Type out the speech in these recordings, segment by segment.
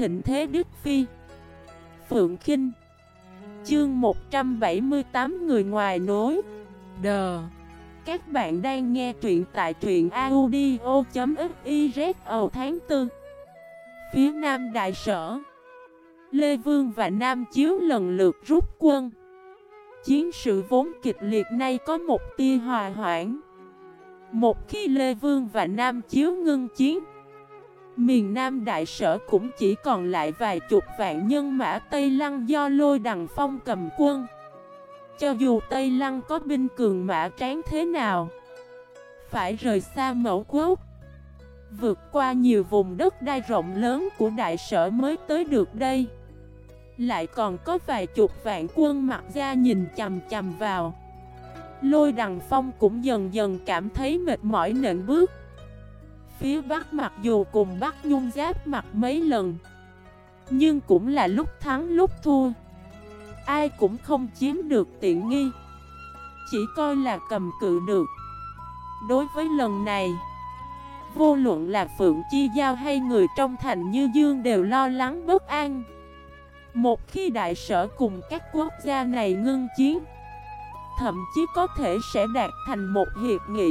thịnh thế Đức Phi. Phượng Kinh. Chương 178 Người ngoài nối. Đờ Các bạn đang nghe truyện tại truyện audio.xyz tháng 4 Phía Nam Đại Sở. Lê Vương và Nam Chiếu lần lượt rút quân. Chiến sự vốn kịch liệt nay có một tia hòa hoãn. Một khi Lê Vương và Nam Chiếu ngưng chiến Miền Nam Đại Sở cũng chỉ còn lại vài chục vạn nhân mã Tây Lăng do lôi đằng phong cầm quân. Cho dù Tây Lăng có binh cường mã tráng thế nào, Phải rời xa mẫu quốc, Vượt qua nhiều vùng đất đai rộng lớn của Đại Sở mới tới được đây. Lại còn có vài chục vạn quân mặt ra nhìn chầm chầm vào. Lôi đằng phong cũng dần dần cảm thấy mệt mỏi nện bước. Phía Bắc mặc dù cùng Bắc Nhung giáp mặt mấy lần, Nhưng cũng là lúc thắng lúc thua. Ai cũng không chiếm được tiện nghi, Chỉ coi là cầm cự được. Đối với lần này, Vô luận là Phượng Chi Giao hay người trong thành Như Dương đều lo lắng bất an. Một khi đại sở cùng các quốc gia này ngưng chiến, Thậm chí có thể sẽ đạt thành một hiệp nghị.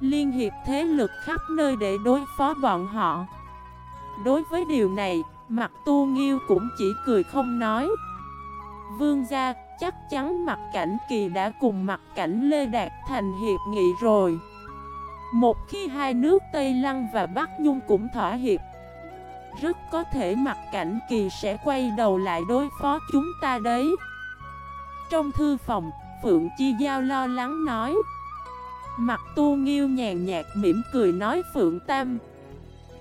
Liên hiệp thế lực khắp nơi để đối phó bọn họ. Đối với điều này, mặt tu nghiêu cũng chỉ cười không nói. Vương gia chắc chắn mặt cảnh kỳ đã cùng mặt cảnh Lê Đạt thành hiệp nghị rồi. Một khi hai nước Tây Lăng và Bắc Nhung cũng thỏa hiệp Rất có thể mặt cảnh kỳ sẽ quay đầu lại đối phó chúng ta đấy. Trong thư phòng, Phượng Chi Giao lo lắng nói Mặt tu nghiêu nhàn nhạt mỉm cười nói Phượng Tam.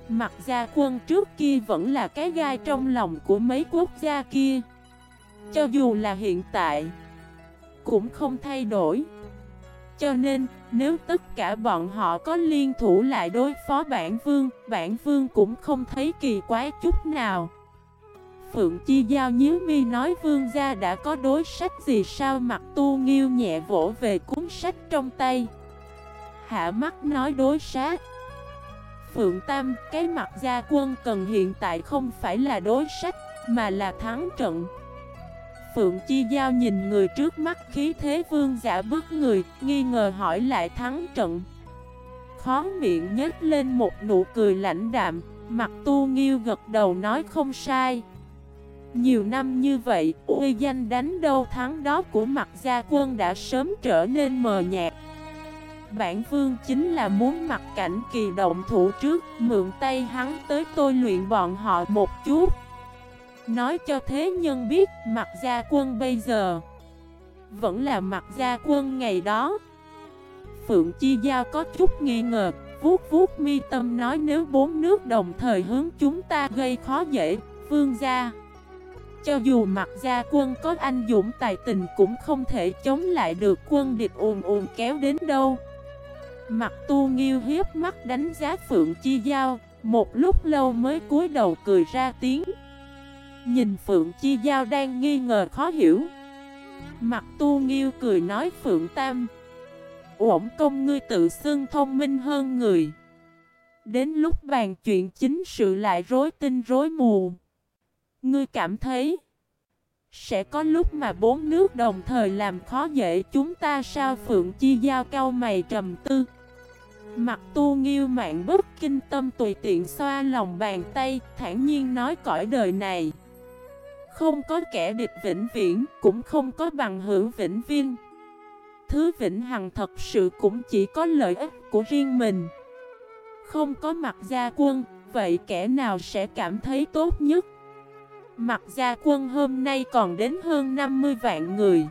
Mặt gia quân trước kia vẫn là cái gai trong lòng của mấy quốc gia kia. Cho dù là hiện tại, Cũng không thay đổi. Cho nên, nếu tất cả bọn họ có liên thủ lại đối phó bản vương Bản vương cũng không thấy kỳ quái chút nào. Phượng Chi Giao nhíu mi nói vương gia đã có đối sách gì sao? Mặt tu nghiêu nhẹ vỗ về cuốn sách trong tay. Hạ mắt nói đối sát. Phượng Tam, cái mặt gia quân cần hiện tại không phải là đối sách, mà là thắng trận. Phượng Chi Giao nhìn người trước mắt khí thế vương giả bức người, nghi ngờ hỏi lại thắng trận. Khó miệng nhếch lên một nụ cười lãnh đạm, mặt tu nghiêu gật đầu nói không sai. Nhiều năm như vậy, uy danh đánh đâu thắng đó của mặt gia quân đã sớm trở nên mờ nhạt. Bản vương chính là muốn mặt cảnh kỳ động thủ trước, Mượn tay hắn tới tôi luyện bọn họ một chút. Nói cho thế nhân biết mặt gia quân bây giờ Vẫn là mặt gia quân ngày đó. Phượng Chi Giao có chút nghi ngờ, Vuốt vuốt mi tâm nói nếu bốn nước đồng thời hướng chúng ta gây khó dễ, Vương gia. Cho dù mặt gia quân có anh dũng tài tình cũng không thể chống lại được quân địch ồn ồn kéo đến đâu. Mặt tu nghiêu hiếp mắt đánh giá Phượng Chi Giao, Một lúc lâu mới cúi đầu cười ra tiếng. Nhìn Phượng Chi Giao đang nghi ngờ khó hiểu. Mặt tu nghiêu cười nói Phượng Tam Ổn công ngươi tự xưng thông minh hơn người. Đến lúc bàn chuyện chính sự lại rối tinh rối mù. Ngươi cảm thấy Sẽ có lúc mà bốn nước đồng thời làm khó dễ chúng ta sao? Phượng Chi Giao cao mày trầm tư. Mặt tu nghiêu mạng bức kinh tâm tùy tiện xoa lòng bàn tay, thản nhiên nói cõi đời này. Không có kẻ địch vĩnh viễn, cũng không có bằng hữu vĩnh viên. Thứ vĩnh hằng thật sự cũng chỉ có lợi ích của riêng mình. Không có mặt gia quân, vậy kẻ nào sẽ cảm thấy tốt nhất? Mặt gia quân hôm nay còn đến hơn 50 vạn người.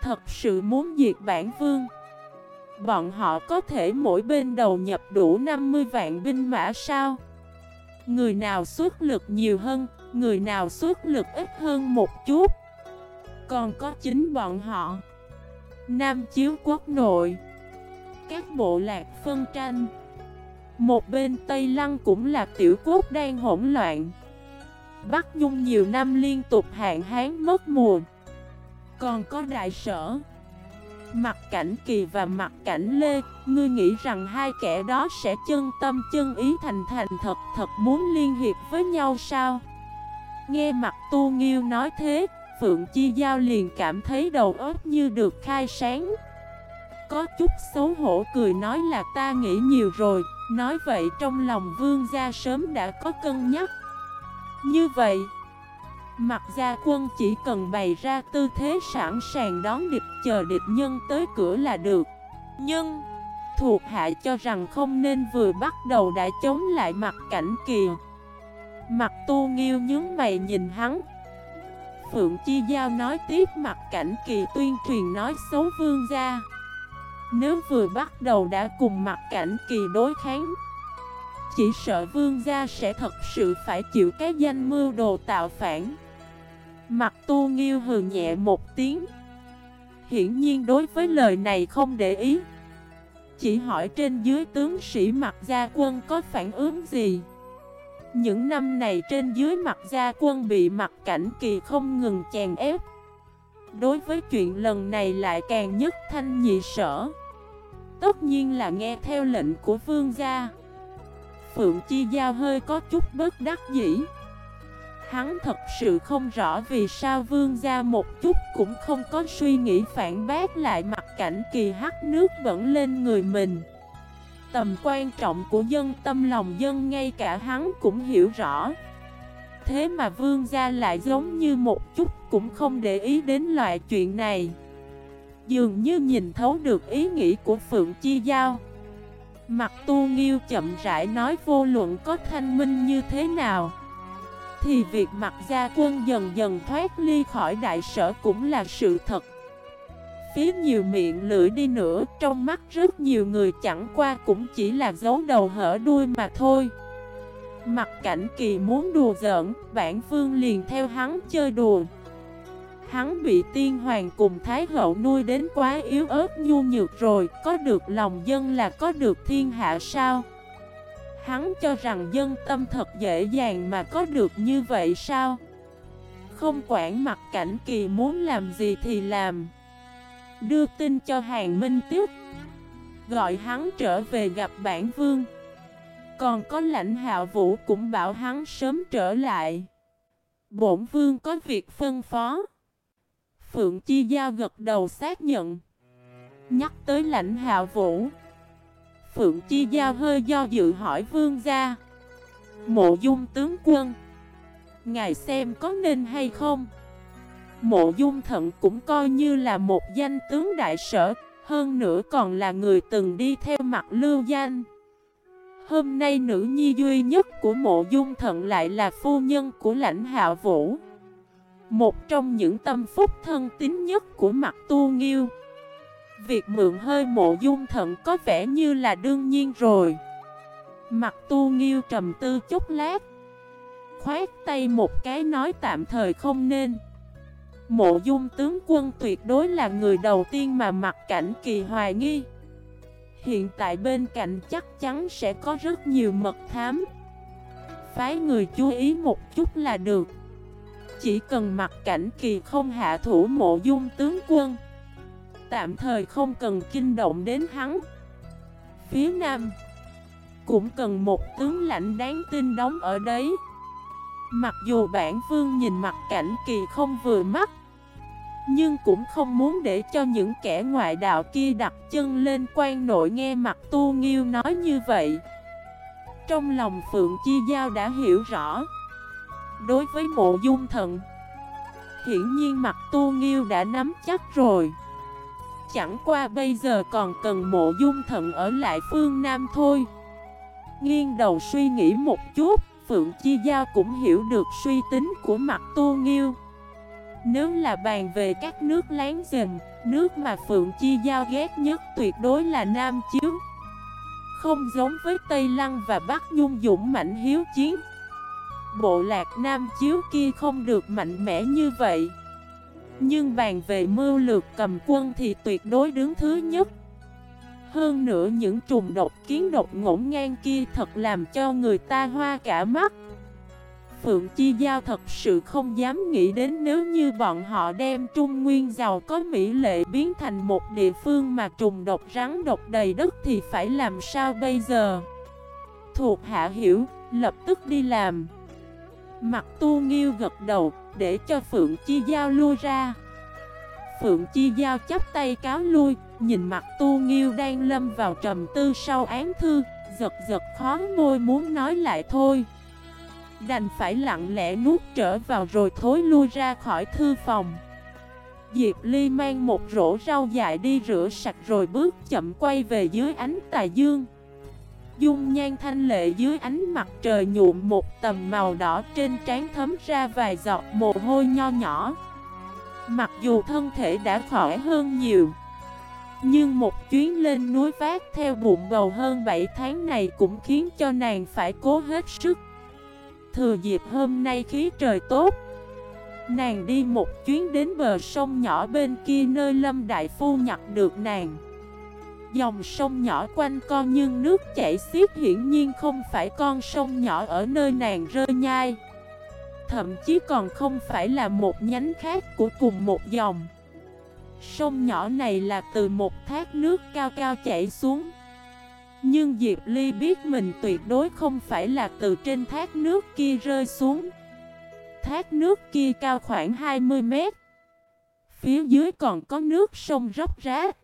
Thật sự muốn diệt bản vương. Bọn họ có thể mỗi bên đầu nhập đủ 50 vạn binh mã sao? Người nào xuất lực nhiều hơn, người nào xuất lực ít hơn một chút? Còn có chính bọn họ. Nam chiếu quốc nội. Các bộ lạc phân tranh. Một bên Tây Lăng cũng là tiểu quốc đang hỗn loạn. Bắc Nhung nhiều năm liên tục hạn hán mất mùa. Còn có đại sở. Mặt cảnh kỳ và mặt cảnh lê, Ngươi nghĩ rằng hai kẻ đó sẽ chân tâm chân ý thành thành thật thật muốn liên hiệp với nhau sao? Nghe mặt tu nghiêu nói thế, Phượng Chi Giao liền cảm thấy đầu óc như được khai sáng. Có chút xấu hổ cười nói là ta nghĩ nhiều rồi, Nói vậy trong lòng vương gia sớm đã có cân nhắc. Như vậy Mặt gia quân chỉ cần bày ra tư thế sẵn sàng đón địch, chờ địch nhân tới cửa là được. Nhưng, Thuộc hạ cho rằng không nên vừa bắt đầu đã chống lại mặt cảnh kìa. Mặt tu nghiêu nhướng mày nhìn hắn. Phượng Chi Giao nói tiếp mặt cảnh kỳ tuyên truyền nói xấu vương gia. Nếu vừa bắt đầu đã cùng mặt cảnh kỳ đối kháng, Chỉ sợ vương gia sẽ thật sự phải chịu cái danh mưu đồ tạo phản. Mặt tu nghiêu hừ nhẹ một tiếng. Hiển nhiên đối với lời này không để ý. Chỉ hỏi trên dưới tướng sĩ mặt gia quân có phản ứng gì. Những năm này trên dưới mặt gia quân bị mặt cảnh kỳ không ngừng chèn ép. Đối với chuyện lần này lại càng nhất thanh nhị sở. Tất nhiên là nghe theo lệnh của vương gia. Phượng Chi Giao hơi có chút bất đắc dĩ. Hắn thật sự không rõ vì sao vương gia một chút cũng không có suy nghĩ phản bác lại mặt cảnh kỳ hắt nước vẫn lên người mình. Tầm quan trọng của dân tâm lòng dân ngay cả hắn cũng hiểu rõ. Thế mà vương gia lại giống như một chút cũng không để ý đến loại chuyện này. Dường như nhìn thấu được ý nghĩ của Phượng Chi Giao. Mặt tu nghiêu chậm rãi nói vô luận có thanh minh như thế nào. Thì việc mặt gia quân dần dần thoát ly khỏi đại sở cũng là sự thật. Phía nhiều miệng lưỡi đi nữa, Trong mắt rất nhiều người chẳng qua cũng chỉ là dấu đầu hở đuôi mà thôi. Mặt cảnh kỳ muốn đùa giỡn, Bản vương liền theo hắn chơi đùa. Hắn bị tiên hoàng cùng thái hậu nuôi đến quá yếu ớt nhu nhược rồi, Có được lòng dân là có được thiên hạ sao? Hắn cho rằng dân tâm thật dễ dàng mà có được như vậy sao? Không quản mặt cảnh kỳ muốn làm gì thì làm. Đưa tin cho Hàng Minh Tiếp. Gọi hắn trở về gặp bản vương. Còn có lãnh hạ vũ cũng bảo hắn sớm trở lại. Bổn vương có việc phân phó. Phượng Chi Giao gật đầu xác nhận. Nhắc tới lãnh hạ vũ Phượng Chi Giao hơi do dự hỏi vương gia. Mộ dung tướng quân, Ngài xem có nên hay không? Mộ dung thận cũng coi như là một danh tướng đại sở, Hơn nữa còn là người từng đi theo mặt lưu danh. Hôm nay nữ nhi duy nhất của mộ dung thận lại là phu nhân của lãnh hạ vũ. Một trong những tâm phúc thân tín nhất của mặt tu nghiêu. Việc mượn hơi mộ dung thận có vẻ như là đương nhiên rồi. Mặt tu nghiêu trầm tư chút lát, Khoát tay một cái nói tạm thời không nên. Mộ dung tướng quân tuyệt đối là người đầu tiên mà mặt cảnh kỳ hoài nghi. Hiện tại bên cạnh chắc chắn sẽ có rất nhiều mật thám. Phái người chú ý một chút là được. Chỉ cần mặt cảnh kỳ không hạ thủ mộ dung tướng quân Tạm thời không cần kinh động đến hắn. Phía nam Cũng cần một tướng lãnh đáng tin đóng ở đấy. Mặc dù bản vương nhìn mặt cảnh kỳ không vừa mắt, Nhưng cũng không muốn để cho những kẻ ngoại đạo kia đặt chân lên quan nội nghe mặt tu nghiêu nói như vậy. Trong lòng Phượng Chi Giao đã hiểu rõ, Đối với mộ dung thần, Hiển nhiên mặt tu nghiêu đã nắm chắc rồi. Chẳng qua bây giờ còn cần mộ dung thận ở lại phương Nam thôi. Nghiêng đầu suy nghĩ một chút, Phượng Chi Giao cũng hiểu được suy tính của mặt tu nghiêu. Nếu là bàn về các nước láng giềng, Nước mà Phượng Chi Giao ghét nhất tuyệt đối là Nam Chiếu. Không giống với Tây Lăng và Bắc Nhung dũng mạnh hiếu chiến. Bộ lạc Nam Chiếu kia không được mạnh mẽ như vậy. Nhưng bàn về mưu lược cầm quân thì tuyệt đối đứng thứ nhất hơn nữa những trùng độc kiến độc ngổn ngang kia thật làm cho người ta hoa cả mắt Phượng Chi Giao thật sự không dám nghĩ đến nếu như bọn họ đem Trung Nguyên giàu có mỹ lệ biến thành một địa phương mà trùng độc rắn độc đầy đất thì phải làm sao bây giờ? Thuộc hạ hiểu, lập tức đi làm. Mặt tu nghiêu gật đầu, để cho Phượng Chi Giao lui ra. Phượng Chi Giao chắp tay cáo lui, nhìn mặt tu nghiêu đang lâm vào trầm tư sau án thư, giật giật khó môi muốn nói lại thôi. Đành phải lặng lẽ nuốt trở vào rồi thối lui ra khỏi thư phòng Diệp Ly mang một rổ rau dại đi rửa sạch rồi bước chậm quay về dưới ánh tà dương Dung nhan thanh lệ dưới ánh mặt trời nhuộm một tầm màu đỏ trên trán thấm ra vài giọt mồ hôi nho nhỏ. Mặc dù thân thể đã khỏi hơn nhiều, Nhưng một chuyến lên núi vác theo bụng bầu hơn 7 tháng này cũng khiến cho nàng phải cố hết sức. Thừa dịp hôm nay khí trời tốt, Nàng đi một chuyến đến bờ sông nhỏ bên kia nơi Lâm Đại Phu nhặt được nàng. Dòng sông nhỏ quanh con nhưng nước chảy xiết hiển nhiên không phải con sông nhỏ ở nơi nàng rơi nhai. Thậm chí còn không phải là một nhánh khác của cùng một dòng. Sông nhỏ này là từ một thác nước cao cao chảy xuống. Nhưng Diệp Ly biết mình tuyệt đối không phải là từ trên thác nước kia rơi xuống. Thác nước kia cao khoảng 20 mét. Phía dưới còn có nước sông róc rách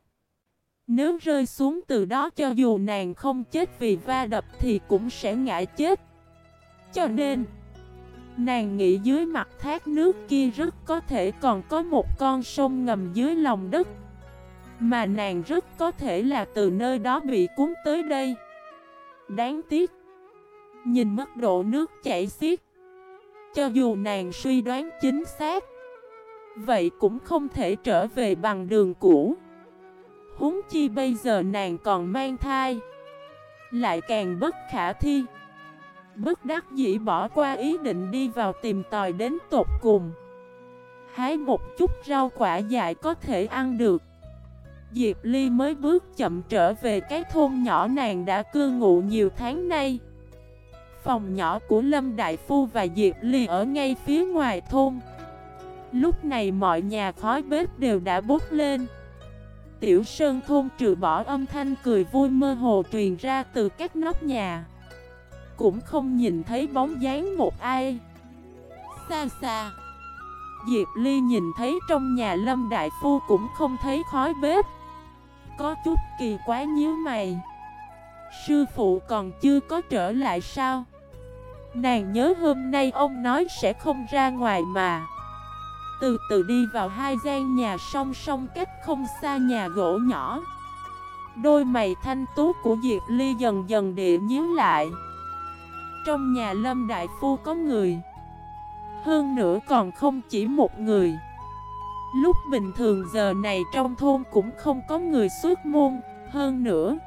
nếu rơi xuống từ đó cho dù nàng không chết vì va đập thì cũng sẽ ngã chết. Cho nên, Nàng nghĩ dưới mặt thác nước kia rất có thể còn có một con sông ngầm dưới lòng đất. Mà nàng rất có thể là từ nơi đó bị cuốn tới đây. Đáng tiếc, Nhìn mức độ nước chảy xiết, Cho dù nàng suy đoán chính xác, Vậy cũng không thể trở về bằng đường cũ. Húng chi bây giờ nàng còn mang thai, Lại càng bất khả thi. Bất đắc dĩ bỏ qua ý định đi vào tìm tòi đến tột cùng. Hái một chút rau quả dại có thể ăn được. Diệp Ly mới bước chậm trở về cái thôn nhỏ nàng đã cư ngụ nhiều tháng nay. Phòng nhỏ của Lâm Đại Phu và Diệp Ly ở ngay phía ngoài thôn. Lúc này mọi nhà khói bếp đều đã bốc lên. Tiểu Sơn thôn trừ bỏ âm thanh cười vui mơ hồ truyền ra từ các nóc nhà. Cũng không nhìn thấy bóng dáng một ai. Xa xa, Diệp Ly nhìn thấy trong nhà Lâm Đại Phu cũng không thấy khói bếp. Có chút kỳ quái nhíu mày. Sư phụ còn chưa có trở lại sao? Nàng nhớ hôm nay ông nói sẽ không ra ngoài mà. Từ từ đi vào hai gian nhà song song cách không xa nhà gỗ nhỏ. Đôi mày thanh tú của Diệp Ly dần dần địa nhíu lại. Trong nhà Lâm Đại Phu có người Hơn nữa còn không chỉ một người. Lúc bình thường giờ này trong thôn cũng không có người xuất môn, hơn nữa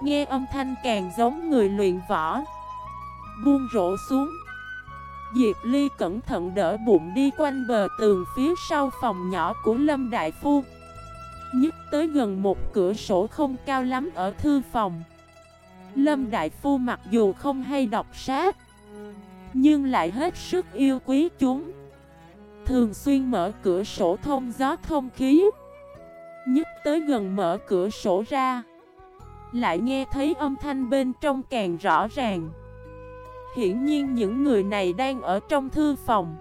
Nghe âm thanh càng giống người luyện võ. Buông rổ xuống Diệp Ly cẩn thận đỡ bụng đi quanh bờ tường phía sau phòng nhỏ của Lâm Đại Phu. Nhất tới gần một cửa sổ không cao lắm ở thư phòng. Lâm Đại Phu mặc dù không hay đọc sách, Nhưng lại hết sức yêu quý chúng. Thường xuyên mở cửa sổ thông gió thông khí. Nhất tới gần mở cửa sổ ra, Lại nghe thấy âm thanh bên trong càng rõ ràng. Hiển nhiên những người này đang ở trong thư phòng.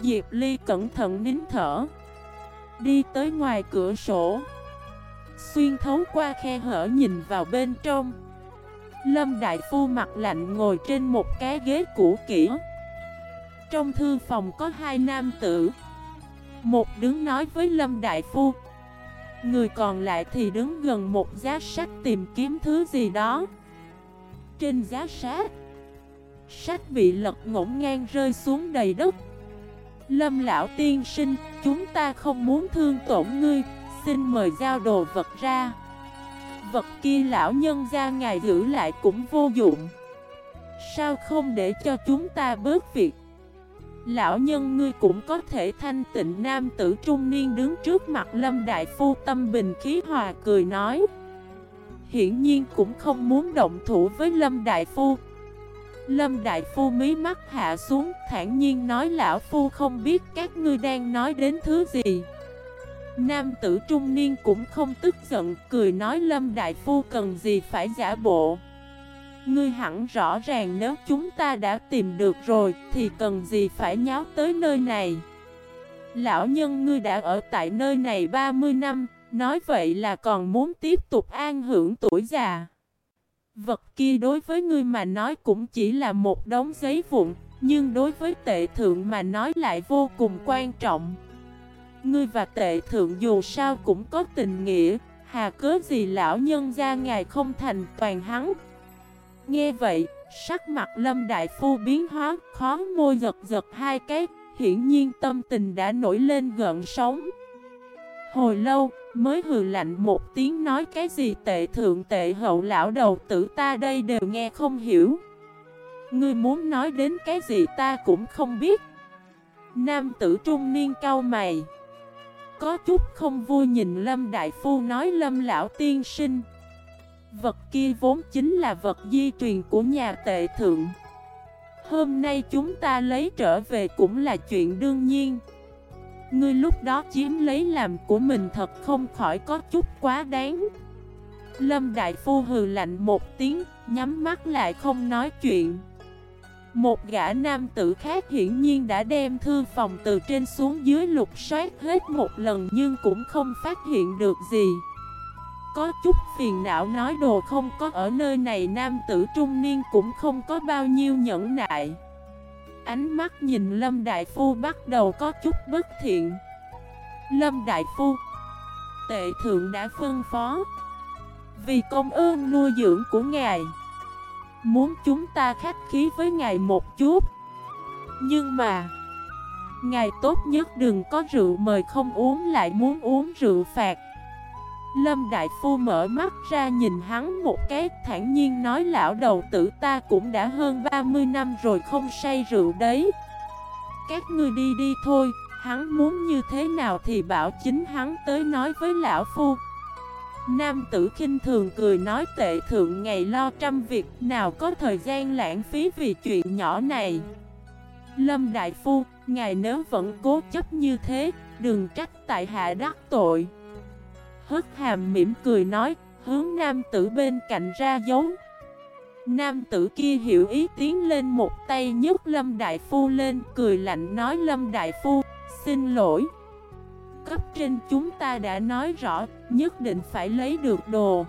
Diệp Ly cẩn thận nín thở. Đi tới ngoài cửa sổ. Xuyên thấu qua khe hở nhìn vào bên trong. Lâm Đại Phu mặt lạnh ngồi trên một cái ghế cũ kỹ. Trong thư phòng có hai nam tử. Một đứng nói với Lâm Đại Phu. Người còn lại thì đứng gần một giá sách tìm kiếm thứ gì đó. Trên giá sách Sách bị lật ngổn ngang rơi xuống đầy đất. Lâm lão tiên sinh, Chúng ta không muốn thương tổn ngươi, Xin mời giao đồ vật ra. Vật kia lão nhân ra ngài giữ lại cũng vô dụng. Sao không để cho chúng ta bớt việc? Lão nhân ngươi cũng có thể thanh tịnh nam tử trung niên đứng trước mặt Lâm Đại Phu tâm bình khí hòa cười nói. Hiển nhiên cũng không muốn động thủ với Lâm Đại Phu. Lâm Đại Phu mí mắt hạ xuống, thản nhiên nói, Lão Phu không biết các ngươi đang nói đến thứ gì. Nam tử trung niên cũng không tức giận, Cười nói, Lâm Đại Phu cần gì phải giả bộ? Ngươi hẳn rõ ràng nếu chúng ta đã tìm được rồi Thì cần gì phải nháo tới nơi này. Lão nhân, ngươi đã ở tại nơi này 30 năm, Nói vậy là còn muốn tiếp tục an hưởng tuổi già. Vật kia đối với ngươi mà nói cũng chỉ là một đống giấy vụn Nhưng đối với tệ thượng mà nói lại vô cùng quan trọng. Ngươi và tệ thượng dù sao cũng có tình nghĩa Hà cớ gì lão nhân gia ngài không thành toàn hắn? Nghe vậy, sắc mặt lâm đại phu biến hóa Khó môi giật giật hai cái Hiển nhiên tâm tình đã nổi lên gợn sóng. Hồi lâu, mới hừ lạnh một tiếng nói cái gì tệ thượng tệ hậu lão đầu tử ta đây đều nghe không hiểu. Ngươi muốn nói đến cái gì ta cũng không biết. Nam tử trung niên cao mày. Có chút không vui nhìn Lâm Đại Phu nói Lâm Lão Tiên Sinh. Vật kia vốn chính là vật di truyền của nhà tệ thượng. Hôm nay chúng ta lấy trở về cũng là chuyện đương nhiên. Ngươi lúc đó chiếm lấy làm của mình thật không khỏi có chút quá đáng. Lâm Đại Phu hừ lạnh một tiếng, nhắm mắt lại không nói chuyện. Một gã nam tử khác hiển nhiên đã đem thư phòng từ trên xuống dưới lục soát hết một lần nhưng cũng không phát hiện được gì. Có chút phiền não nói đồ không có ở nơi này nam tử trung niên cũng không có bao nhiêu nhẫn nại. Ánh mắt nhìn Lâm Đại Phu bắt đầu có chút bất thiện. Lâm Đại Phu, Tệ thượng đã phân phó. Vì công ơn nuôi dưỡng của ngài, Muốn chúng ta khách khí với ngài một chút. Nhưng mà, Ngài tốt nhất đừng có rượu mời không uống, lại muốn uống rượu phạt. Lâm Đại Phu mở mắt ra nhìn hắn một cái thản nhiên nói lão đầu tử ta cũng đã hơn 30 năm rồi không say rượu đấy. Các ngươi đi đi thôi, hắn muốn như thế nào thì bảo chính hắn tới nói với lão phu. Nam tử khinh thường cười nói tệ thượng ngày lo trăm việc nào có thời gian lãng phí vì chuyện nhỏ này. Lâm Đại Phu, ngài nếu vẫn cố chấp như thế, đừng trách tại hạ đắc tội. Hất hàm mỉm cười nói, hướng nam tử bên cạnh ra dấu. Nam tử kia hiểu ý tiến lên một tay nhấc Lâm Đại Phu lên, cười lạnh nói Lâm Đại Phu, xin lỗi. Cấp trên chúng ta đã nói rõ, nhất định phải lấy được đồ.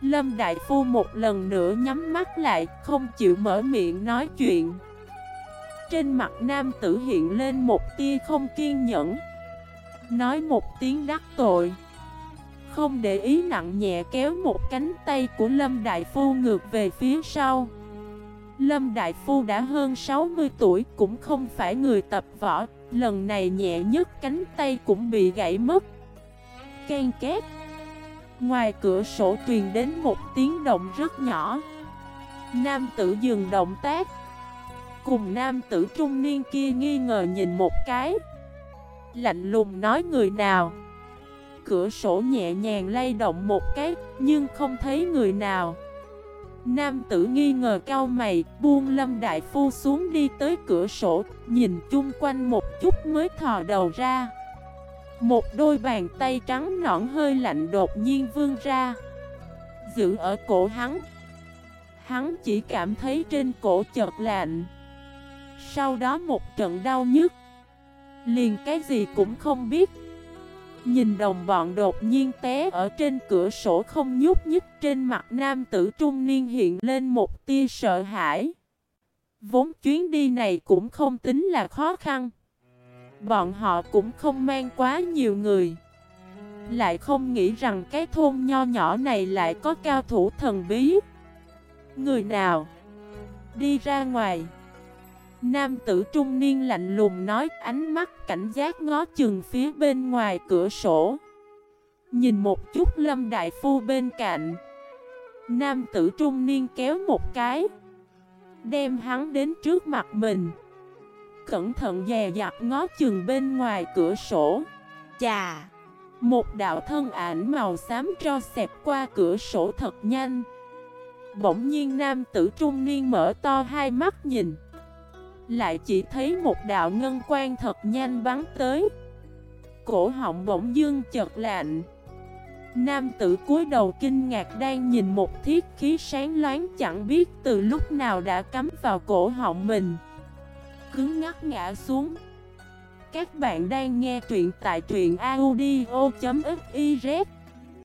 Lâm Đại Phu một lần nữa nhắm mắt lại, không chịu mở miệng nói chuyện. Trên mặt nam tử hiện lên một tia không kiên nhẫn Nói một tiếng đắc tội không để ý nặng nhẹ kéo một cánh tay của Lâm Đại Phu ngược về phía sau. Lâm Đại Phu đã hơn 60 tuổi cũng không phải người tập võ, Lần này nhẹ nhất cánh tay cũng bị gãy mất. Ken két. Ngoài cửa sổ truyền đến một tiếng động rất nhỏ. Nam tử dừng động tác. Cùng nam tử trung niên kia nghi ngờ nhìn một cái. Lạnh lùng nói người nào? Cửa sổ nhẹ nhàng lay động một cái, nhưng không thấy người nào. Nam tử nghi ngờ cao mày, buông lâm đại phu xuống đi tới cửa sổ, nhìn chung quanh một chút mới thò đầu ra. Một đôi bàn tay trắng nõn hơi lạnh đột nhiên vươn ra, giữ ở cổ hắn. Hắn chỉ cảm thấy trên cổ chợt lạnh. Sau đó một trận đau nhức, liền cái gì cũng không biết. Nhìn đồng bọn đột nhiên té ở trên cửa sổ không nhúc nhích, trên mặt nam tử trung niên hiện lên một tia sợ hãi. Vốn chuyến đi này cũng không tính là khó khăn. Bọn họ cũng không mang quá nhiều người. Lại không nghĩ rằng cái thôn nho nhỏ này lại có cao thủ thần bí. Người nào? Đi ra ngoài. Nam tử trung niên lạnh lùng nói, ánh mắt cảnh giác ngó chừng phía bên ngoài cửa sổ. Nhìn một chút lâm đại phu bên cạnh. Nam tử trung niên kéo một cái, Đem hắn đến trước mặt mình. Cẩn thận dè dặt ngó chừng bên ngoài cửa sổ. Chà! Một đạo thân ảnh màu xám cho xẹp qua cửa sổ thật nhanh. Bỗng nhiên nam tử trung niên mở to hai mắt nhìn. Lại chỉ thấy một đạo ngân quan thật nhanh bắn tới. Cổ họng bỗng dương chợt lạnh. Nam tử cúi đầu kinh ngạc đang nhìn một thiết khí sáng loáng chẳng biết từ lúc nào đã cắm vào cổ họng mình. Cứng ngắt ngã xuống. Các bạn đang nghe truyện tại truyện audio.fif